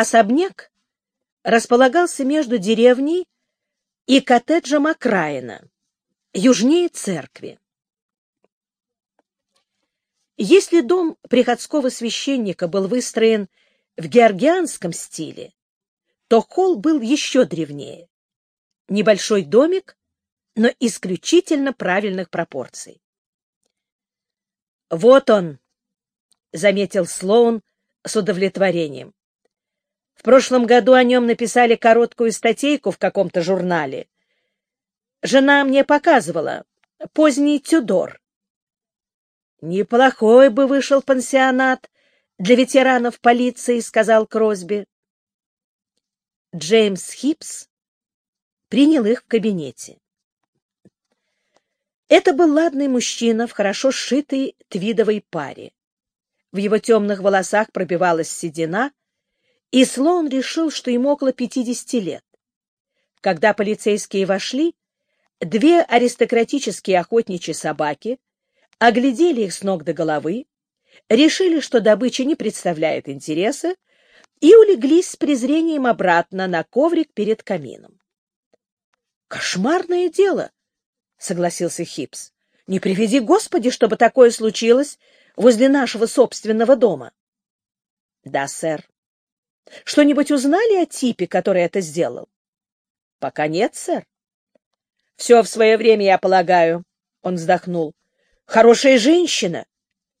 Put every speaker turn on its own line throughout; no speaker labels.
Особняк располагался между деревней и коттеджем окраина, южнее церкви. Если дом приходского священника был выстроен в георгианском стиле, то холл был еще древнее. Небольшой домик, но исключительно правильных пропорций. «Вот он», — заметил Слоун с удовлетворением. В прошлом году о нем написали короткую статейку в каком-то журнале. Жена мне показывала. Поздний Тюдор. Неплохой бы вышел пансионат для ветеранов полиции, сказал Кросби. Джеймс Хипс принял их в кабинете. Это был ладный мужчина в хорошо сшитой твидовой паре. В его темных волосах пробивалась седина, и Слоун решил, что ему около пятидесяти лет. Когда полицейские вошли, две аристократические охотничьи собаки оглядели их с ног до головы, решили, что добыча не представляет интереса, и улеглись с презрением обратно на коврик перед камином. «Кошмарное дело!» — согласился Хипс. «Не приведи Господи, чтобы такое случилось возле нашего собственного дома». «Да, сэр», что-нибудь узнали о типе, который это сделал? — Пока нет, сэр. — Все в свое время, я полагаю, — он вздохнул. — Хорошая женщина.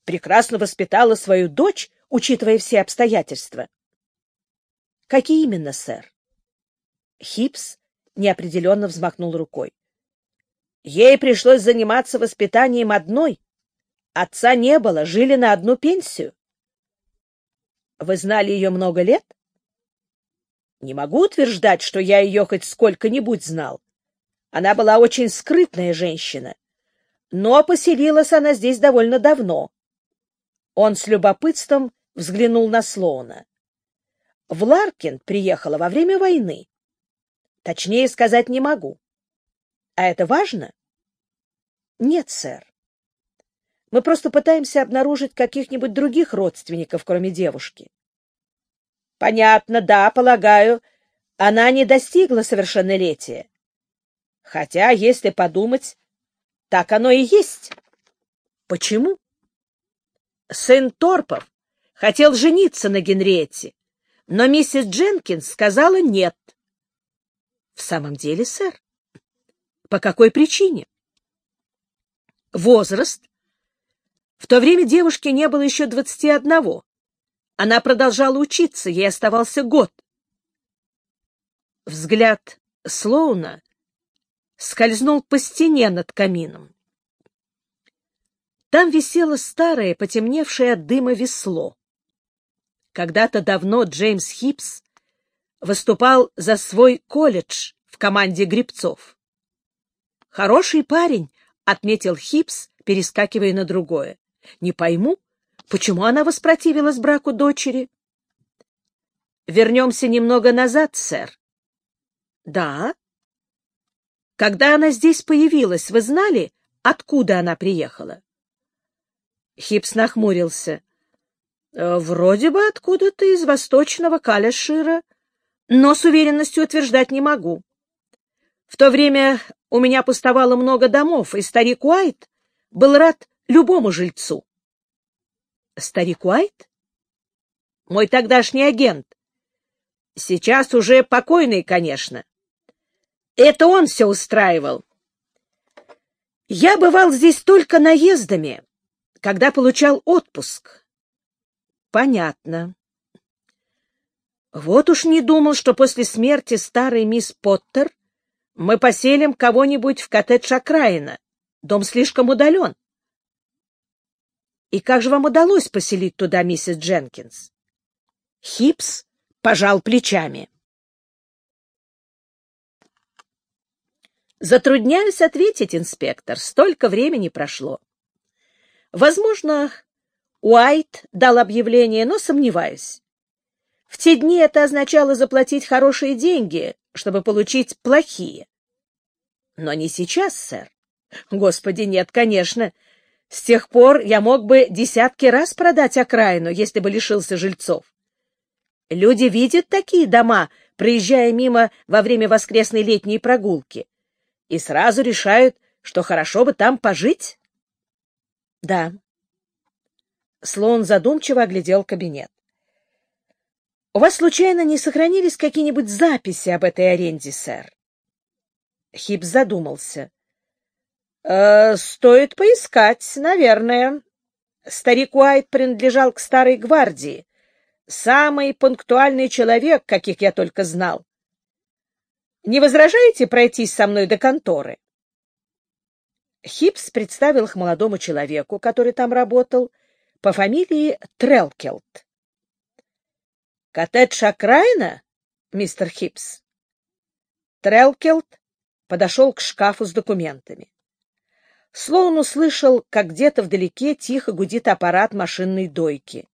Прекрасно воспитала свою дочь, учитывая все обстоятельства. — Какие именно, сэр? Хипс неопределенно взмахнул рукой. Ей пришлось заниматься воспитанием одной. Отца не было, жили на одну пенсию. Вы знали ее много лет? Не могу утверждать, что я ее хоть сколько-нибудь знал. Она была очень скрытная женщина. Но поселилась она здесь довольно давно. Он с любопытством взглянул на Слоуна. В Ларкин приехала во время войны. Точнее сказать не могу. А это важно? Нет, сэр. Мы просто пытаемся обнаружить каких-нибудь других родственников, кроме девушки. Понятно, да, полагаю, она не достигла совершеннолетия. Хотя, если подумать, так оно и есть. Почему? Сын Торпов хотел жениться на Генриетте, но миссис Дженкинс сказала нет. В самом деле, сэр? По какой причине? Возраст. В то время девушке не было еще двадцати одного. Она продолжала учиться, ей оставался год. Взгляд Слоуна скользнул по стене над камином. Там висело старое, потемневшее от дыма весло. Когда-то давно Джеймс Хипс выступал за свой колледж в команде грибцов. «Хороший парень», — отметил Хипс, перескакивая на другое. «Не пойму, Почему она воспротивилась браку дочери? Вернемся немного назад, сэр. Да. Когда она здесь появилась, вы знали, откуда она приехала? Хипс нахмурился. Э, вроде бы откуда-то из восточного Калешира, но с уверенностью утверждать не могу. В то время у меня пустовало много домов, и старик Уайт был рад любому жильцу. Старик Уайт? Мой тогдашний агент. Сейчас уже покойный, конечно. Это он все устраивал. Я бывал здесь только наездами, когда получал отпуск. Понятно. Вот уж не думал, что после смерти старой мисс Поттер мы поселим кого-нибудь в коттедж окраина. Дом слишком удален. И как же вам удалось поселить туда миссис Дженкинс? Хипс пожал плечами. Затрудняюсь ответить, инспектор. Столько времени прошло. Возможно, Уайт дал объявление, но сомневаюсь. В те дни это означало заплатить хорошие деньги, чтобы получить плохие. Но не сейчас, сэр. Господи, нет, конечно. С тех пор я мог бы десятки раз продать окраину, если бы лишился жильцов. Люди видят такие дома, проезжая мимо во время воскресной летней прогулки, и сразу решают, что хорошо бы там пожить? — Да. Слоун задумчиво оглядел кабинет. — У вас, случайно, не сохранились какие-нибудь записи об этой аренде, сэр? Хипс задумался. «Э, — Стоит поискать, наверное. Старик Уайт принадлежал к старой гвардии. Самый пунктуальный человек, каких я только знал. Не возражаете пройтись со мной до конторы? Хипс представил их молодому человеку, который там работал, по фамилии Трелкелд. «Коттедж окраина, мистер Хипс?» Трелкелд подошел к шкафу с документами. Слоун услышал, как где-то вдалеке тихо гудит аппарат машинной дойки.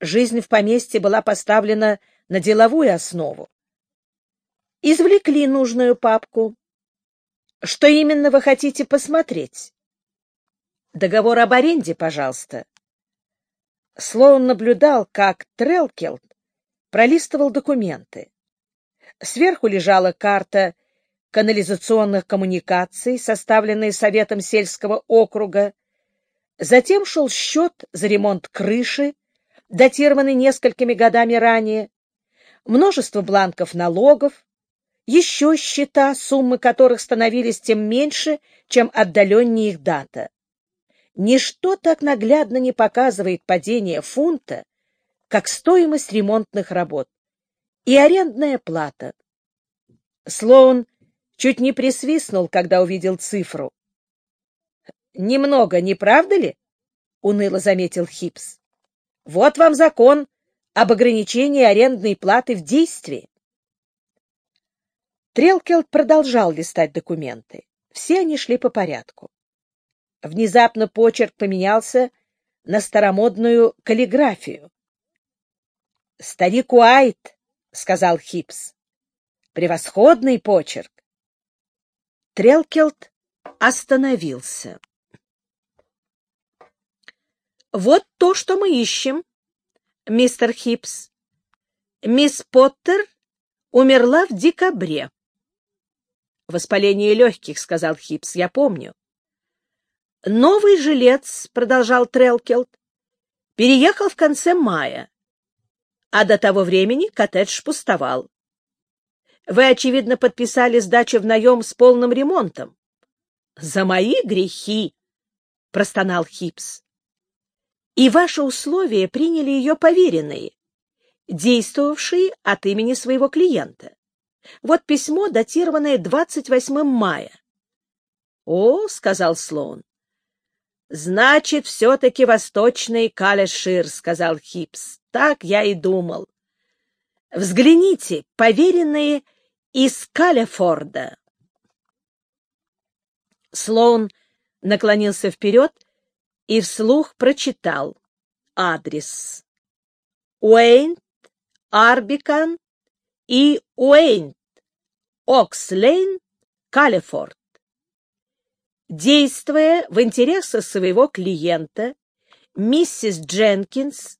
Жизнь в поместье была поставлена на деловую основу. Извлекли нужную папку. Что именно вы хотите посмотреть? Договор об аренде, пожалуйста. Слоун наблюдал, как Трелкелд пролистывал документы. Сверху лежала карта канализационных коммуникаций, составленная Советом сельского округа. Затем шел счет за ремонт крыши, датированный несколькими годами ранее, множество бланков налогов, еще счета, суммы которых становились тем меньше, чем отдаленнее их дата. Ничто так наглядно не показывает падение фунта, как стоимость ремонтных работ и арендная плата. Слоун чуть не присвистнул, когда увидел цифру. «Немного, не правда ли?» — уныло заметил Хипс. Вот вам закон об ограничении арендной платы в действии. Трелкелд продолжал листать документы. Все они шли по порядку. Внезапно почерк поменялся на старомодную каллиграфию. «Старик Уайт», — сказал Хипс. «Превосходный почерк». Трелкелд остановился. Вот то, что мы ищем, мистер Хипс. Мисс Поттер умерла в декабре. Воспаление легких, сказал Хипс, я помню. Новый жилец, продолжал Трелкелд, переехал в конце мая, а до того времени коттедж пустовал. Вы, очевидно, подписали сдачу в наем с полным ремонтом. — За мои грехи! — простонал Хипс и ваши условия приняли ее поверенные, действовавшие от имени своего клиента. Вот письмо, датированное 28 мая. — О, — сказал Слоун. — Значит, все-таки восточный Калешир, — сказал Хипс. — Так я и думал. Взгляните, поверенные из Калефорда. Слоун наклонился вперед и вслух прочитал адрес. Уэйнт, Арбикан и Уэйнт, Окслейн, Калифорд. Действуя в интересах своего клиента, миссис Дженкинс,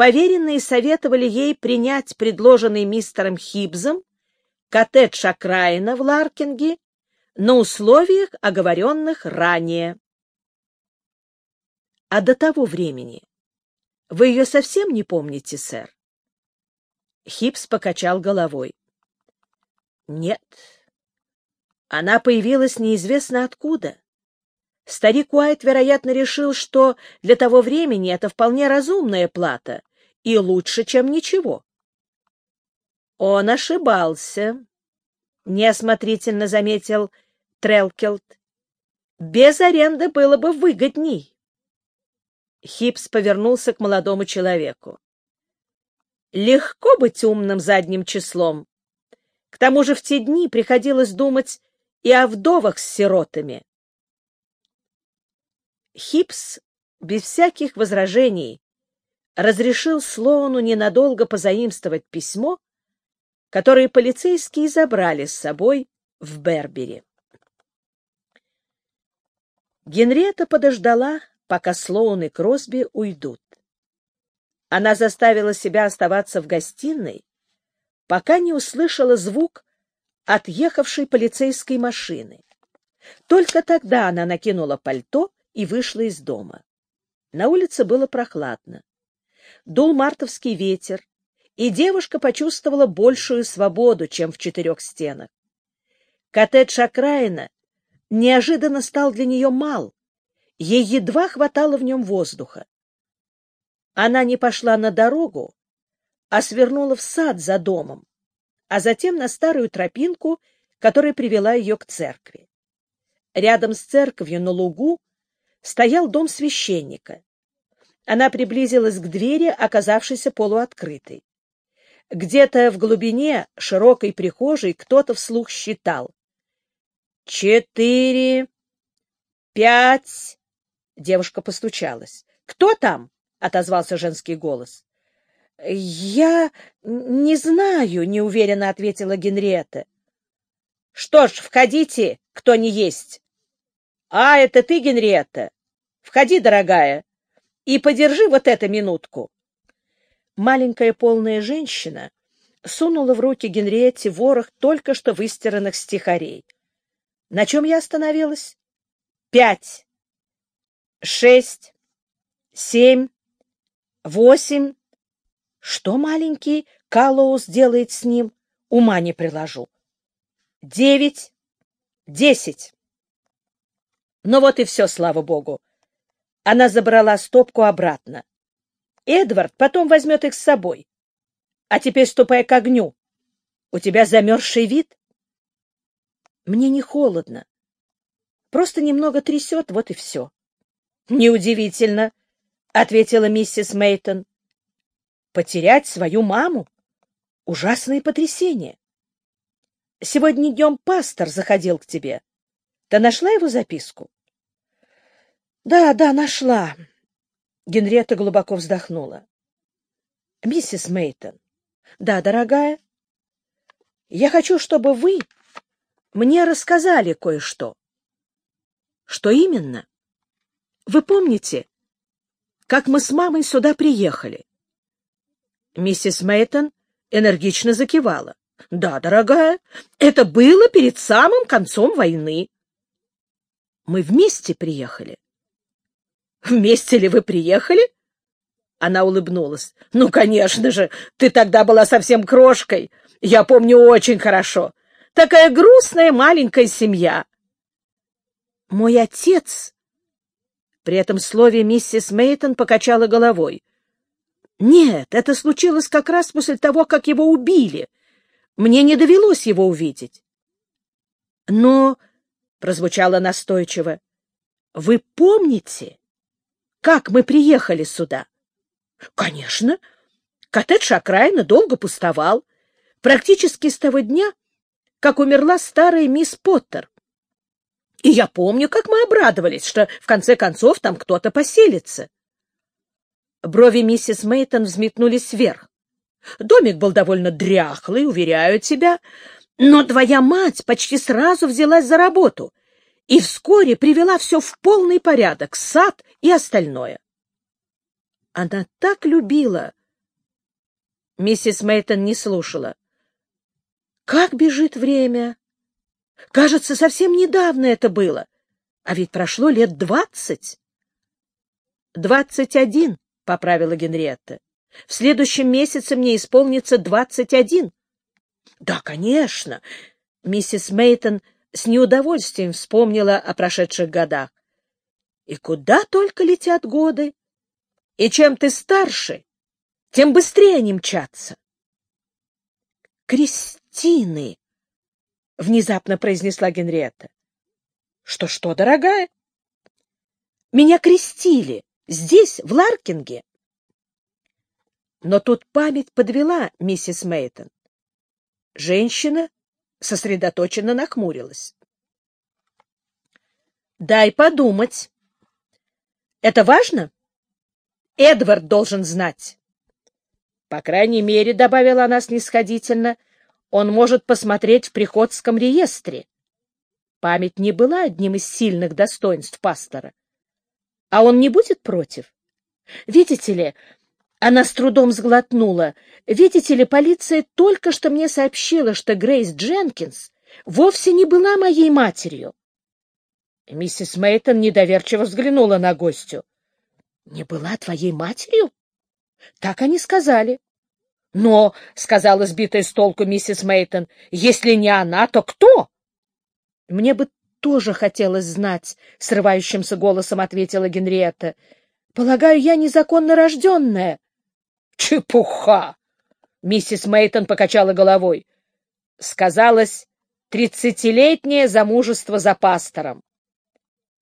поверенные советовали ей принять предложенный мистером Хибзом коттедж окраина в Ларкинге на условиях, оговоренных ранее. А до того времени вы ее совсем не помните, сэр? Хипс покачал головой. Нет. Она появилась неизвестно откуда. Старик Уайт, вероятно, решил, что для того времени это вполне разумная плата и лучше, чем ничего. Он ошибался, — неосмотрительно заметил Трелкелд. Без аренды было бы выгодней. Хипс повернулся к молодому человеку. Легко быть умным задним числом. К тому же в те дни приходилось думать и о вдовах с сиротами. Хипс без всяких возражений разрешил Слоуну ненадолго позаимствовать письмо, которое полицейские забрали с собой в Бербери. Генриетта подождала, пока Слоун и Кросби уйдут. Она заставила себя оставаться в гостиной, пока не услышала звук отъехавшей полицейской машины. Только тогда она накинула пальто и вышла из дома. На улице было прохладно. Дул мартовский ветер, и девушка почувствовала большую свободу, чем в четырех стенах. Коттедж окраина неожиданно стал для нее мал, ей едва хватало в нем воздуха. Она не пошла на дорогу, а свернула в сад за домом, а затем на старую тропинку, которая привела ее к церкви. Рядом с церковью на лугу стоял дом священника. Она приблизилась к двери, оказавшейся полуоткрытой. Где-то в глубине широкой прихожей кто-то вслух считал. «Четыре, пять...» Девушка постучалась. «Кто там?» — отозвался женский голос. «Я не знаю», — неуверенно ответила Генриетта. «Что ж, входите, кто не есть». «А, это ты, Генриетта? Входи, дорогая, и подержи вот эту минутку». Маленькая полная женщина сунула в руки Генриетте ворох только что выстиранных стихарей. На чем я остановилась? Пять, шесть, семь, восемь. Что маленький Калоус делает с ним? Ума не приложу. Девять, десять. Ну вот и все, слава богу. Она забрала стопку обратно. Эдвард потом возьмет их с собой. А теперь ступай к огню. У тебя замерзший вид. Мне не холодно. Просто немного трясет, вот и все. Неудивительно, — ответила миссис Мейтон. Потерять свою маму — ужасное потрясение. Сегодня днем пастор заходил к тебе. Ты нашла его записку? — Да, да, нашла. Генриетта глубоко вздохнула. — Миссис Мейтон. Да, дорогая. Я хочу, чтобы вы мне рассказали кое-что. — Что именно? Вы помните, как мы с мамой сюда приехали? Миссис Мейтон энергично закивала. — Да, дорогая, это было перед самым концом войны. Мы вместе приехали. Вместе ли вы приехали? Она улыбнулась. Ну, конечно же, ты тогда была совсем крошкой. Я помню очень хорошо. Такая грустная маленькая семья. Мой отец... При этом слове миссис Мейтон покачала головой. Нет, это случилось как раз после того, как его убили. Мне не довелось его увидеть. Но прозвучало настойчиво. Вы помните, как мы приехали сюда? Конечно. Коттедж окраина долго пустовал. Практически с того дня, как умерла старая мисс Поттер. И я помню, как мы обрадовались, что в конце концов там кто-то поселится. Брови миссис Мейтон взметнулись вверх. Домик был довольно дряхлый, уверяю тебя, но твоя мать почти сразу взялась за работу и вскоре привела все в полный порядок, сад и остальное. Она так любила. Миссис Мейтон не слушала. Как бежит время! Кажется, совсем недавно это было. А ведь прошло лет двадцать. — Двадцать один, — поправила Генриетта. — В следующем месяце мне исполнится двадцать один. Да, конечно. Миссис Мейтон с неудовольствием вспомнила о прошедших годах. И куда только летят годы. И чем ты старше, тем быстрее они мчатся. Кристины, внезапно произнесла Генриетта. Что что, дорогая? Меня крестили здесь, в Ларкинге. Но тут память подвела миссис Мейтон. Женщина сосредоточенно нахмурилась. «Дай подумать. Это важно? Эдвард должен знать». «По крайней мере, — добавила она снисходительно, — он может посмотреть в приходском реестре. Память не была одним из сильных достоинств пастора. А он не будет против? Видите ли, Она с трудом сглотнула. Видите ли, полиция только что мне сообщила, что Грейс Дженкинс вовсе не была моей матерью. Миссис Мейтон недоверчиво взглянула на гостю. — Не была твоей матерью? — Так они сказали. — Но, — сказала сбитая с толку миссис Мейтон, — если не она, то кто? — Мне бы тоже хотелось знать, — срывающимся голосом ответила Генриетта. — Полагаю, я незаконно рожденная. — Чепуха! — миссис Мейтон покачала головой. Сказалось тридцатилетнее замужество за пастором.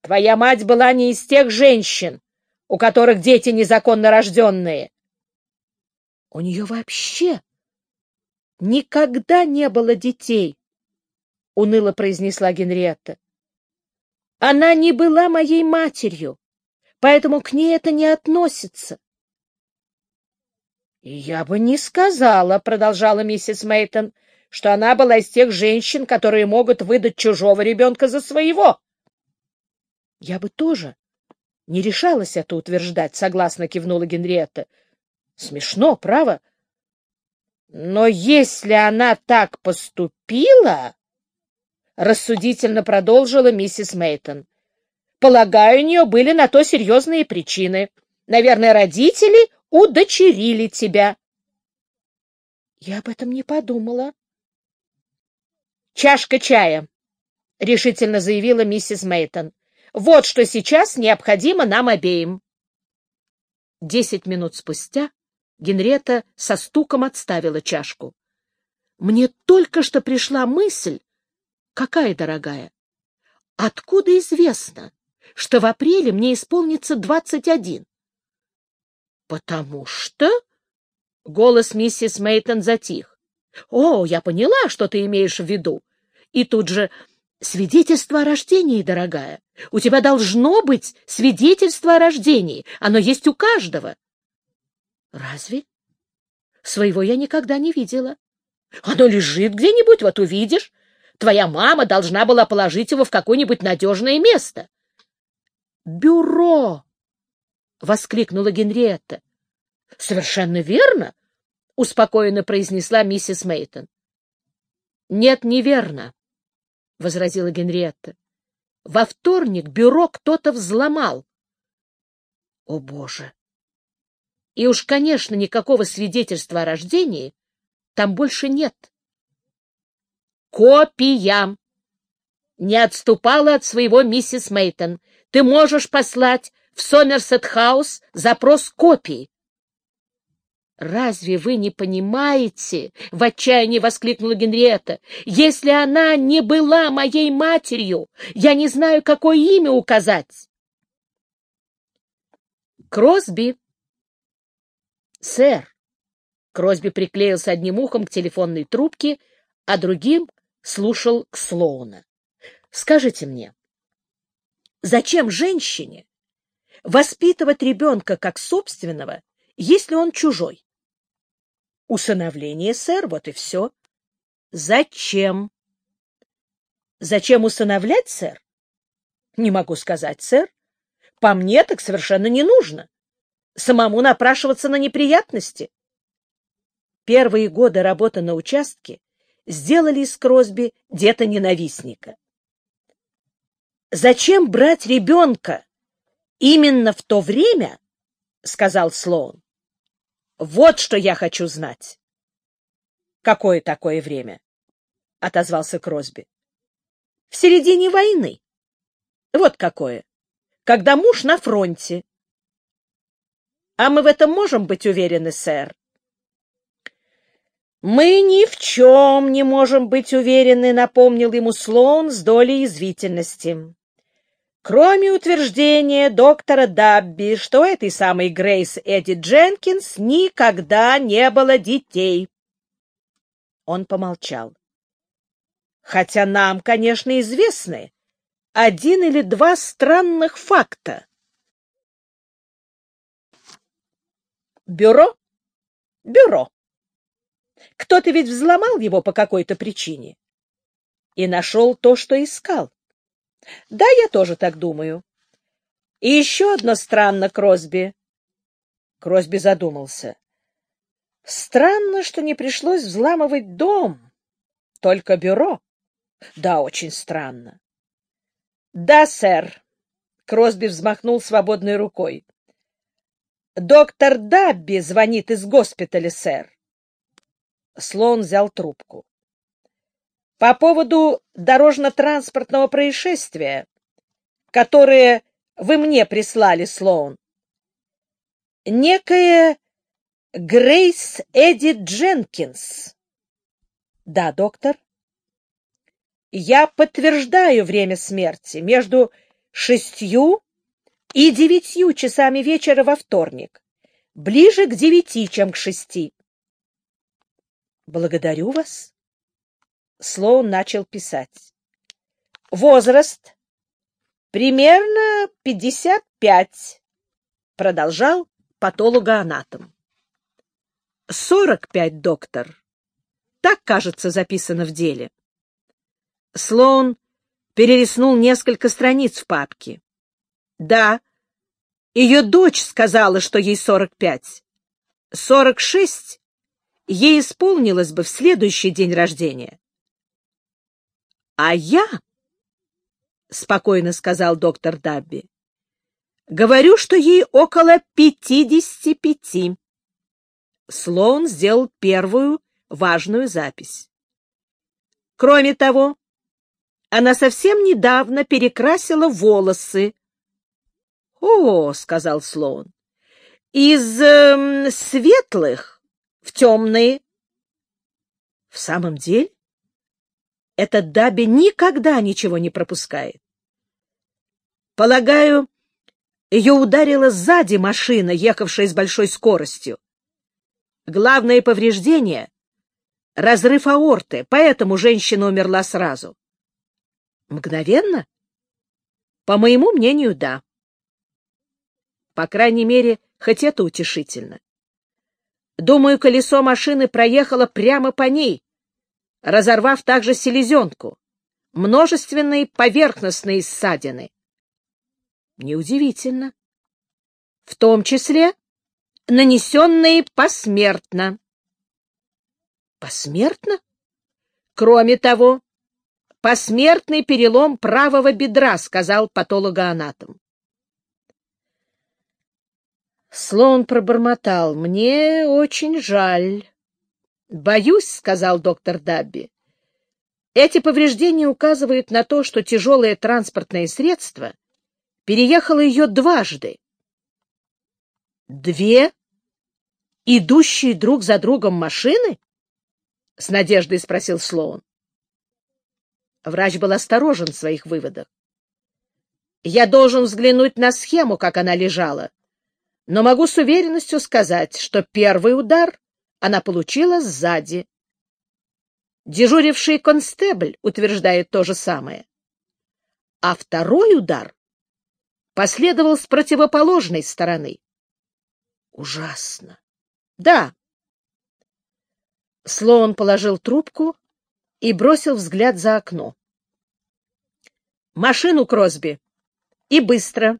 Твоя мать была не из тех женщин, у которых дети незаконно рожденные. У нее вообще никогда не было детей, — уныло произнесла Генриетта. Она не была моей матерью, поэтому к ней это не относится. — Я бы не сказала, — продолжала миссис Мейтон, — что она была из тех женщин, которые могут выдать чужого ребенка за своего. — Я бы тоже не решалась это утверждать, — согласно кивнула Генриетта. — Смешно, право. Но если она так поступила, — рассудительно продолжила миссис Мейтон, — полагаю, у нее были на то серьезные причины. Наверное, родители удочерили тебя. — Я об этом не подумала. — Чашка чая, — решительно заявила миссис Мейтон. Вот что сейчас необходимо нам обеим. Десять минут спустя Генрета со стуком отставила чашку. Мне только что пришла мысль. Какая, дорогая? Откуда известно, что в апреле мне исполнится двадцать один? Потому что... Голос миссис Мейтон затих. «О, я поняла, что ты имеешь в виду». И тут же Свидетельство о рождении, дорогая. У тебя должно быть свидетельство о рождении. Оно есть у каждого. Разве? Своего я никогда не видела. Оно лежит где-нибудь, вот увидишь. Твоя мама должна была положить его в какое-нибудь надежное место. Бюро! — воскликнула Генриетта. — Совершенно верно, — успокоенно произнесла миссис Мейтон. — Нет, неверно. — возразила Генриетта. — Во вторник бюро кто-то взломал. — О, Боже! И уж, конечно, никакого свидетельства о рождении там больше нет. Копия! Не отступала от своего миссис Мейтон. Ты можешь послать в Сомерсет-хаус запрос копии. «Разве вы не понимаете?» — в отчаянии воскликнула Генриетта. «Если она не была моей матерью, я не знаю, какое имя указать». «Кросби». «Сэр». Кросби приклеился одним ухом к телефонной трубке, а другим слушал к Слоуна. «Скажите мне, зачем женщине воспитывать ребенка как собственного, если он чужой?» Усыновление, сэр, вот и все. Зачем? Зачем усыновлять, сэр? Не могу сказать, сэр. По мне так совершенно не нужно. Самому напрашиваться на неприятности. Первые годы работы на участке сделали из Кросби деда-ненавистника. «Зачем брать ребенка именно в то время, — сказал Слоун, вот что я хочу знать. — Какое такое время? — отозвался Кросби. — В середине войны. Вот какое. Когда муж на фронте. — А мы в этом можем быть уверены, сэр? — Мы ни в чем не можем быть уверены, — напомнил ему Слоун с долей извительности кроме утверждения доктора Дабби, что этой самой Грейс Эдди Дженкинс никогда не было детей. Он помолчал. Хотя нам, конечно, известны один или два странных факта. Бюро? Бюро. Кто-то ведь взломал его по какой-то причине и нашел то, что искал. Да, я тоже так думаю. И еще одно странно, Кросби. Кросби задумался. Странно, что не пришлось взламывать дом, только бюро. Да, очень странно. Да, сэр. Кросби взмахнул свободной рукой. Доктор Дабби звонит из госпиталя, сэр. Слон взял трубку. По поводу дорожно-транспортного происшествия, которое вы мне прислали, Слоун. Некая Грейс Эдди Дженкинс. Да, доктор. Я подтверждаю время смерти между шестью и девятью часами вечера во вторник. Ближе к девяти, чем к шести. Благодарю вас. Слоун начал писать. Возраст примерно пятьдесят пять. Продолжал патологоанатом. Сорок пять, доктор. Так, кажется, записано в деле. Слоун перелистнул несколько страниц в папке. Да, ее дочь сказала, что ей сорок пять. Сорок шесть ей исполнилось бы в следующий день рождения. — А я, — спокойно сказал доктор Дабби, — говорю, что ей около пятидесяти пяти. Слоун сделал первую важную запись. Кроме того, она совсем недавно перекрасила волосы. — О, — сказал Слоун, — из э, светлых в темные. — В самом деле? Этот Даби никогда ничего не пропускает. Полагаю, ее ударила сзади машина, ехавшая с большой скоростью. Главное повреждение — разрыв аорты, поэтому женщина умерла сразу. Мгновенно? По моему мнению, да. По крайней мере, хоть это утешительно. Думаю, колесо машины проехало прямо по ней, разорвав также селезенку, множественные поверхностные ссадины. Неудивительно. В том числе нанесенные посмертно. Посмертно? Кроме того, посмертный перелом правого бедра, сказал патологоанатом. Слоун пробормотал. «Мне очень жаль». «Боюсь», — сказал доктор Дабби. «Эти повреждения указывают на то, что тяжелое транспортное средство переехало ее дважды». «Две идущие друг за другом машины?» — с надеждой спросил Слоун. Врач был осторожен в своих выводах. «Я должен взглянуть на схему, как она лежала, но могу с уверенностью сказать, что первый удар она получила сзади. Дежуривший констебль утверждает то же самое. А второй удар последовал с противоположной стороны. Ужасно. Да. Слоун положил трубку и бросил взгляд за окно. Машину Кросби. И быстро.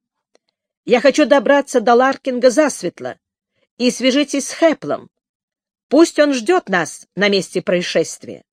Я хочу добраться до Ларкинга засветло. И свяжитесь с Хэплом. Пусть он ждет нас на месте происшествия.